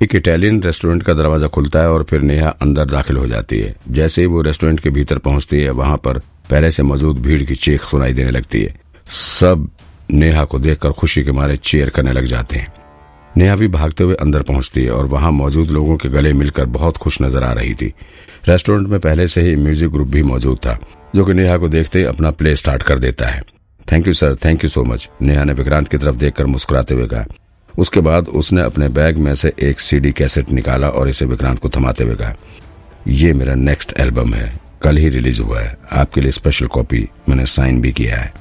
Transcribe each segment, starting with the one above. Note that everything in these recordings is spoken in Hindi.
एक इटालियन रेस्टोरेंट का दरवाज़ा खुलता है और फिर नेहा अंदर दाखिल हो जाती है। जैसे ही वो रेस्टोरेंट के भीतर पहुँचती है, वहाँ पर पहले से मौजूद भीड़ की चीख सुनाई देने लगती है। सब नेहा को देखकर खुशी के मारे चेयर करने लग जाते हैं। नेहा भी भागते हुए अंदर पहुँचती है और वहाँ मौजूद लोगों के गले मिलकर बहुत खुश नज़र आ रही थी। रेस्टोरेंट में पहले से ही म्यूज़िक ग्रुप भी मौजूद था, जो कि नेहा को देखते ही अपना प्ले स्टार्ट कर देता है। Thank you, sir. Thank you so much. Neha ने विक्रांत की तरफ़ देखकर मुस्कुराते हुए कहा उसके बाद उसने अपने बैग में से एक सीडी कैसेट निकाला और इसे विक्रांत को थमाते हुए कहा, ये मेरा नेक्स्ट एल्बम है। कल ही रिलीज़ हुआ है। आपके लिए स्पेशल कॉपी मैंने साइन भी किया है।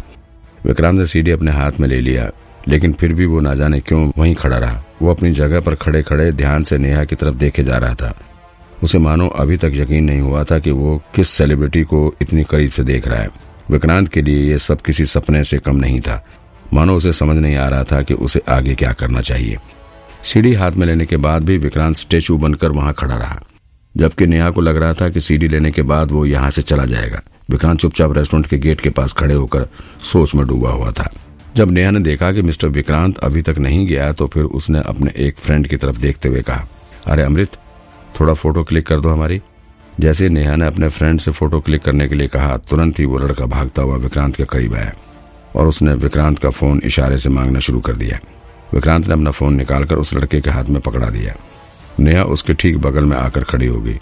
विक्रांत ने सीडी अपने हाथ में ले लिया, लेकिन फिर भी वो ना जाने क्यों वहीं खड़ा रहा। वो अपनी जगह पर खड़े खड़े ध्यान से नेहा की तरफ़ देखे जा रहा था। उसे मानो अभी तक यकीन नहीं हुआ था कि वो किस सेलिब्रिटी को इतनी करीब से देख रहा है। विक्रांत के लिए ये सब किसी सपने से कम नहीं था। मानो उसे समझ नहीं आ रहा था कि उसे आगे क्या करना चाहिए। सीढ़ी हाथ में लेने के बाद भी विक्रांत स्टेचू बनकर वहाँ खड़ा रहा। जबकि नेहा को लग रहा था कि सीढ़ी लेने के बाद वो यहाँ से चला जाएगा। विक्रांत चुपचाप रेस्टोरेंट के गेट के पास खड़े होकर सोच में डूबा हुआ था। जब नेहा ने देखा कि मिस्टर विक्रांत अभी तक नहीं गया तो फिर उसने अपने एक फ्रेंड की तरफ़ देखते हुए कहा, अरे अमृत, थोड़ा फ़ोटो क्लिक कर दो हमारी। जैसे नेहा ने अपने फ्रेंड से फ़ोटो क्लिक करने के लिए कहा, तुरंत ही वो लड़का भागता हुआ विक्रांत के करीब आया। और उसने विक्रांत का फ़ोन इशारे से मांगना शुरू कर दिया। विक्रांत ने अपना फ़ोन निकालकर उस लड़के के हाथ में पकड़ा दिया। नेहा उसके ठीक बगल में आकर खड़ी हो गई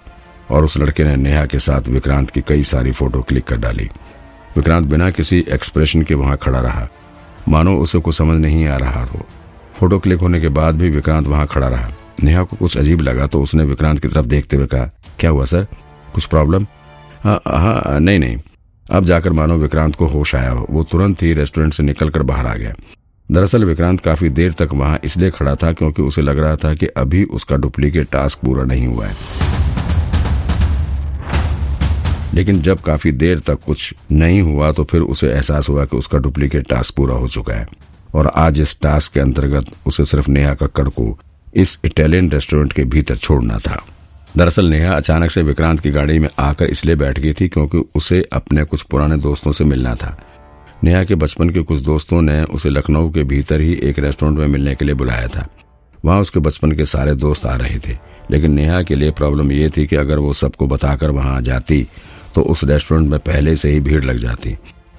और उस लड़के ने नेहा के साथ विक्रांत की कई सारी फ़ोटो क्लिक कर डाली। विक्रांत बिना किसी एक्सप्रेशन के वहाँ खड़ा रहा। मानो उसे कुछ समझ नहीं आ रहा हो। फ़ोटो क्लिक होने के बाद भी विक्रांत वहाँ खड़ा रहा। नेहा को कुछ अजीब लगा तो उसने विक्रांत की तरफ़ देखते हुए कहा, क्या हुआ, सर? कुछ प्रॉब्लम? हाँ हाँ नहीं नहीं। अब जाकर मानो विक्रांत को होश आया हो। वो तुरंत ही रेस्टोरेंट से निकलकर बाहर आ गया। दरअसल विक्रांत काफ़ी देर तक वहाँ इसलिए खड़ा था क्योंकि उसे लग रहा था कि अभी उसका डुप्लीकेट टास्क पूरा नहीं हुआ है। लेकिन जब काफ़ी देर तक कुछ नहीं हुआ तो फिर उसे एहसास हुआ कि उसका डुप्लीकेट टास्क पूरा हो चुका है। और आज इस टास्क के अंतर्गत उसे सिर्फ़ नेहा कक्कड़ को इस इटालियन रेस्टोरेंट के भीतर छोड़ना था। दरअसल नेहा अचानक से विक्रांत की गाड़ी में आकर इसलिए बैठ गई थी क्योंकि उसे अपने कुछ पुराने दोस्तों से मिलना था। नेहा के बचपन के कुछ दोस्तों ने उसे लखनऊ के भीतर ही एक रेस्टोरेंट में मिलने के लिए बुलाया था। वहाँ उसके बचपन के सारे दोस्त आ रहे थे, लेकिन नेहा के लिए प्रॉब्लम यह थी कि अगर वो सबको बताकर वहाँ जाती तो उस रेस्टोरेंट में पहले से ही भीड़ लग जाती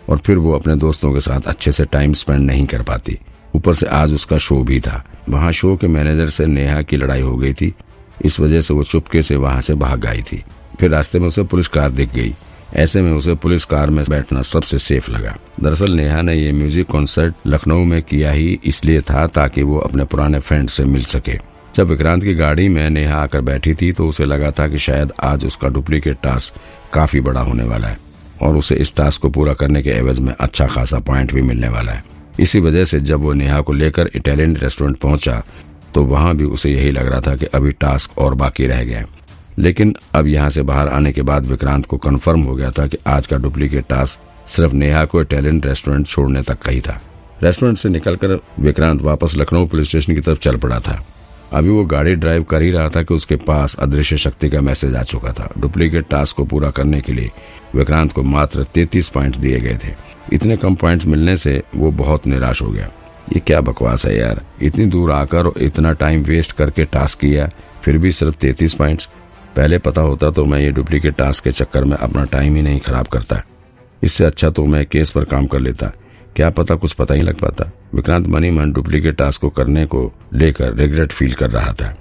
और फिर वो अपने दोस्तों के साथ अच्छे से टाइम स्पेंड नहीं कर पाती। ऊपर से आज उसका शो भी था। वहाँ शो के मैनेजर से नेहा की लड़ाई हो गई थी इस वजह से वो चुपके से वहाँ से भाग गई थी। फिर रास्ते में उसे पुलिस कार दिख गई। ऐसे में उसे पुलिस कार में बैठना सबसे सेफ़ लगा। दरअसल नेहा ने ये म्यूज़िक कॉन्सर्ट लखनऊ में किया ही इसलिए था ताकि वो अपने पुराने फ्रेंड से मिल सके। जब विक्रांत की गाड़ी में नेहा आकर बैठी थी तो उसे लगा था कि शायद आज उसका डुप्लीकेट टास्क काफ़ी बड़ा होने वाला है और उसे इस टास्क को पूरा करने के एवज में अच्छा खासा पॉइंट भी मिलने वाला है। इसी वजह से जब वो नेहा को लेकर इटालियन रेस्टोरेंट पहुँचा तो वहाँ भी उसे यही लग रहा था कि अभी टास्क और बाकी रह गया लेकिन अब यहाँ से बाहर आने के बाद विक्रांत को कंफर्म हो गया था कि आज का डुप्लीकेट टास्क सिर्फ़ नेहा को इटालियन रेस्टोरेंट छोड़ने तक का ही था। रेस्टोरेंट से निकलकर विक्रांत वापस लखनऊ पुलिस स्टेशन की तरफ़ चल पड़ा था। अभी वो गाड़ी ड्राइव कर ही रहा था कि उसके पास अदृश्य शक्ति का मैसेज आ चुका था। डुप्लीकेट टास्क को पूरा करने के लिए विक्रांत को मात्र तैतीस पॉइंट दिए गए थे। इतने कम पॉइंट्स मिलने से वो बहुत निराश हो गया। ये क्या बकवास है यार? इतनी दूर आकर और इतना टाइम वेस्ट करके टास्क किया, फिर भी सिर्फ़ तैतीस पॉइंट्स पहले पता होता तो मैं ये डुप्लीकेट टास्क के चक्कर में अपना टाइम ही नहीं खराब करता। इससे अच्छा तो मैं केस पर काम कर लेता। क्या पता कुछ पता ही लग पाता। विक्रांत मनी मन डुप्लीकेट टास्क को करने को लेकर रिग्रेट फील कर रहा था।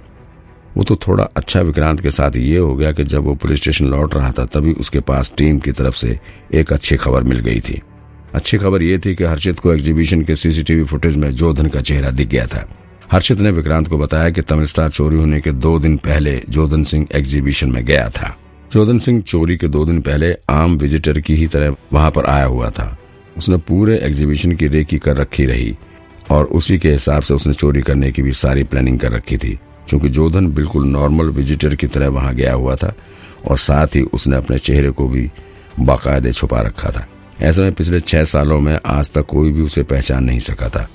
वो तो थोड़ा अच्छा विक्रांत के साथ ये हो गया कि जब वो पुलिस स्टेशन लौट रहा था, तभी उसके पास टीम की तरफ़ से एक अच्छी खबर मिल गई थी। अच्छी खबर यह थी कि हर्षित को एग्जीबिशन के सीसीटीवी फुटेज में जोधन का चेहरा दिख गया था। हर्षित ने विक्रांत को बताया कि तमिल स्टार चोरी होने के दो दिन पहले जोधन सिंह एग्जीबिशन में गया था। जोधन सिंह चोरी के दो दिन पहले आम विजिटर की ही तरह वहाँ पर आया हुआ था। उसने पूरे एग्जीबिशन की रेकी कर रखी रही और उसी के हिसाब से उसने चोरी करने की भी सारी प्लानिंग कर रखी थी, क्योंकि जोधन बिल्कुल नॉर्मल विजिटर की तरह वहाँ गया हुआ था और साथ ही उसने अपने चेहरे को भी बाकायदे छुपा रखा था। ऐसे में पिछले छह सालों में आज तक कोई भी उसे पहचान नहीं सका था।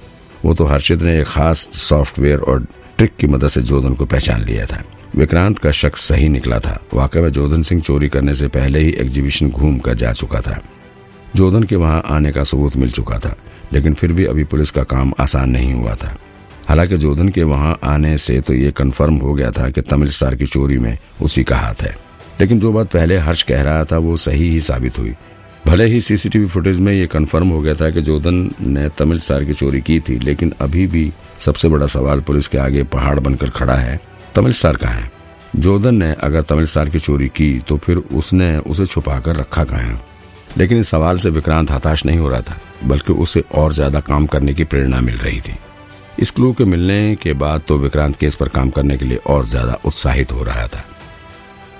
वो तो हर्षित ने एक खास सॉफ्टवेयर और ट्रिक की मदद से जोधन को पहचान लिया था। विक्रांत का शक सही निकला था। वाकई में जोधन सिंह चोरी करने से पहले ही एग्जीबिशन घूम कर जा चुका था। जोधन के वहाँ आने का सबूत मिल चुका था, लेकिन फिर भी अभी पुलिस का काम आसान नहीं हुआ था। हालाँकि जोधन के वहाँ आने से तो ये कंफर्म हो गया था कि तमिल स्टार की चोरी में उसी का हाथ है। लेकिन जो बात पहले हर्ष कह रहा था, वो सही ही साबित हुई। भले ही सीसीटीवी फुटेज में ये कंफर्म हो गया था कि जोधन ने तमिल स्टार की चोरी की थी, लेकिन अभी भी सबसे बड़ा सवाल पुलिस के आगे पहाड़ बनकर खड़ा है, तमिल स्टार कहाँ है? जोधन ने अगर तमिल स्टार की चोरी की तो फिर उसने उसे छुपाकर रखा कहाँ है? लेकिन इस सवाल से विक्रांत हताश नहीं हो रहा था, बल्कि उसे और ज़्यादा काम करने की प्रेरणा मिल रही थी। इस क्लू के मिलने के बाद तो विक्रांत केस पर काम करने के लिए और ज़्यादा उत्साहित हो रहा था।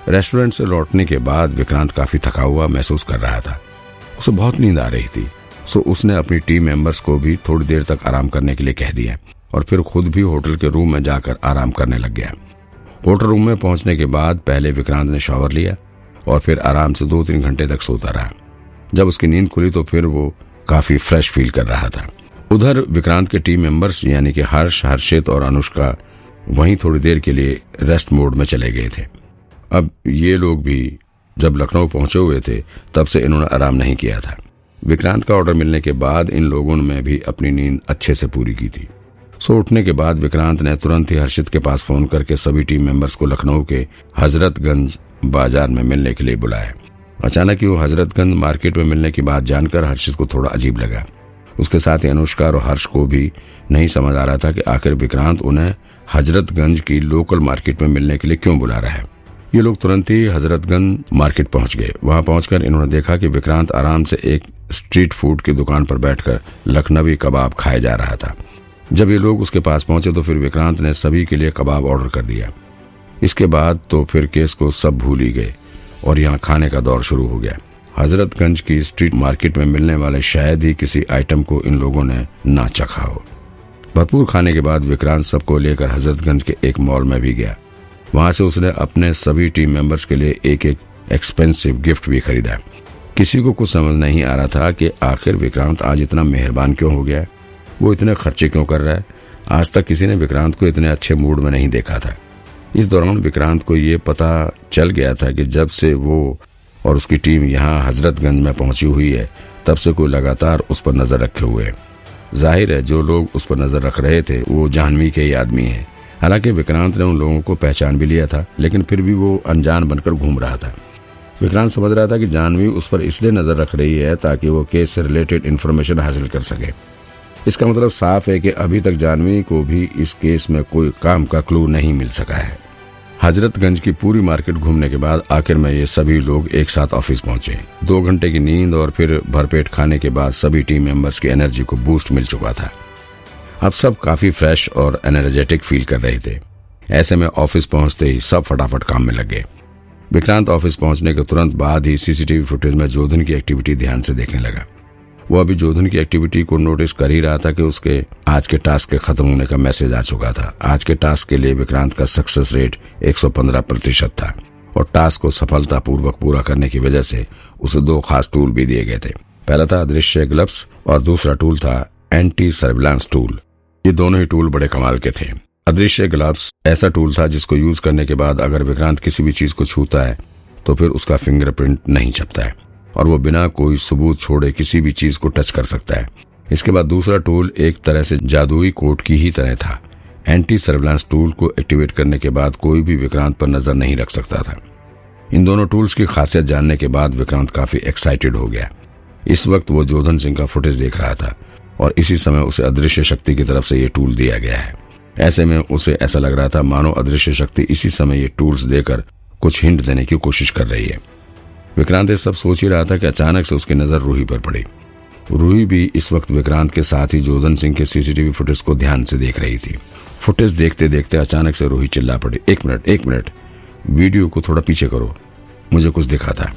रेस्टोरेंट से लौटने के बाद विक्रांत काफ़ी थका हुआ महसूस कर रहा था। उसे बहुत नींद आ रही थी। सो उसने अपनी टीम मेंबर्स को भी थोड़ी देर तक आराम करने के लिए कह दिया और फिर खुद भी होटल के रूम में जाकर आराम करने लग गया। होटल रूम में पहुँचने के बाद पहले विक्रांत ने शॉवर लिया और फिर आराम से दो तीन घंटे तक सोता रहा। जब उसकी नींद खुली तो फिर वो काफ़ी फ्रेश फील कर रहा था। उधर विक्रांत के टीम मेंबर्स यानी कि हर्ष, हर्षित और अनुष्का वहीं थोड़ी देर के लिए रेस्ट मोड में चले गए थे। अब ये लोग भी जब लखनऊ पहुँचे हुए थे, तब से इन्होंने आराम नहीं किया था। विक्रांत का ऑर्डर मिलने के बाद इन लोगों ने भी अपनी नींद अच्छे से पूरी की थी। सो उठने के बाद विक्रांत ने तुरंत ही हर्षित के पास फ़ोन करके सभी टीम मेंबर्स को लखनऊ के हजरतगंज बाज़ार में मिलने के लिए बुलाया। अचानक ही वो हजरतगंज मार्केट में मिलने की बात जानकर हर्षित को थोड़ा अजीब लगा। उसके साथ ही अनुष्का और हर्ष को भी नहीं समझ आ रहा था कि आखिर विक्रांत उन्हें हजरतगंज की लोकल मार्केट में मिलने के लिए क्यों बुला रहा है। ये लोग तुरंत ही हजरतगंज मार्केट पहुँच गए। वहाँ पहुंचकर इन्होंने देखा कि विक्रांत आराम से एक स्ट्रीट फ़ूड की दुकान पर बैठकर लखनवी कबाब खाए जा रहा था। जब ये लोग उसके पास पहुँचे तो फिर विक्रांत ने सभी के लिए कबाब ऑर्डर कर दिया। इसके बाद तो फिर केस को सब भूल ही गए और यहाँ खाने का दौर शुरू हो गया। हजरतगंज की स्ट्रीट मार्केट में मिलने वाले शायद ही किसी आइटम को इन लोगों ने ना चखा हो। भरपूर खाने के बाद विक्रांत सबको लेकर हजरतगंज के एक मॉल में भी गया। वहाँ से उसने अपने सभी टीम मेंबर्स के लिए एक एक एक्सपेंसिव गिफ्ट भी खरीदा किसी को कुछ समझ नहीं आ रहा था कि आखिर विक्रांत आज इतना मेहरबान क्यों हो गया वो इतने खर्चे क्यों कर रहा है? आज तक किसी ने विक्रांत को इतने अच्छे मूड में नहीं देखा था। इस दौरान विक्रांत को ये पता चल गया था कि जब से वो और उसकी टीम यहाँ हजरतगंज में पहुँची हुई है, तब से कोई लगातार उस पर नज़र रखे हुए है। ज़ाहिर है, जो लोग उस पर नज़र रख रहे थे, वो जानवी के ही आदमी है। हालाँकि विक्रांत ने उन लोगों को पहचान भी लिया था, लेकिन फिर भी वो अनजान बनकर घूम रहा था। विक्रांत समझ रहा था कि जानवी उस पर इसलिए नज़र रख रही है ताकि वो केस से रिलेटेड इन्फॉर्मेशन हासिल कर सके। इसका मतलब साफ़ है कि अभी तक जानवी को भी इस केस में कोई काम का क्लू नहीं मिल सका है। हजरतगंज की पूरी मार्केट घूमने के बाद आखिर में ये सभी लोग एक साथ ऑफ़िस पहुँचे। दो घंटे की नींद और फिर भरपेट खाने के बाद सभी टीम मेंबर्स की एनर्जी को बूस्ट मिल चुका था। अब सब काफ़ी फ्रेश और एनर्जेटिक फील कर रहे थे। ऐसे में ऑफ़िस पहुँचते ही सब फटाफट काम में लग विक्रांत ऑफ़िस पहुँचने के तुरंत बाद ही सीसीटीवी फुटेज में जोधन की एक्टिविटी ध्यान से देखने लगा। वो अभी जोधन की एक्टिविटी को नोटिस कर ही रहा था कि उसके आज के टास्क के खत्म होने का मैसेज आ चुका था। आज के टास्क के लिए विक्रांत का सक्सेस रेट 115 प्रतिशत था और टास्क को सफलतापूर्वक पूरा करने की वजह से उसे दो खास टूल भी दिए गए थे। पहला था अदृश्य ग्लव्स और दूसरा टूल था एंटी सर्विलांस टूल ये दोनों ही टूल बड़े कमाल के थे। अदृश्य ग्लव्स ऐसा टूल था जिसको यूज़ करने के बाद अगर विक्रांत किसी भी चीज़ को छूता है तो फिर उसका फिंगरप्रिंट नहीं छपता है और वो बिना कोई सबूत छोड़े किसी भी चीज़ को टच कर सकता है। इसके बाद दूसरा टूल एक तरह से जादुई कोट की ही तरह था। एंटी सर्विलांस टूल को एक्टिवेट करने के बाद कोई भी विक्रांत पर नज़र नहीं रख सकता था। इन दोनों टूल्स की खासियत जानने के बाद विक्रांत काफ़ी एक्साइटेड हो गया। इस वक्त वो जोधन सिंह का फुटेज देख रहा था। और इसी समय उसे अदृश्य शक्ति की तरफ़ से ये टूल दिया गया है। ऐसे में उसे ऐसा लग रहा था, मानो अदृश्य शक्ति इसी समय ये टूल्स देकर कुछ हिंट देने की कोशिश कर रही है। विक्रांत ये सब सोच ही रहा था कि अचानक से उसकी नज़र रूही पर पड़ी। रूही भी इस वक्त विक्रांत के साथ ही जोधन सिंह के सीसीटीवी फुटेज को ध्यान से देख रही थी। फुटेज देखते देखते अचानक से रूही चिल्ला पड़ी, एक मिनट एक मिनट, वीडियो को थोड़ा पीछे करो, मुझे कुछ दिखा था।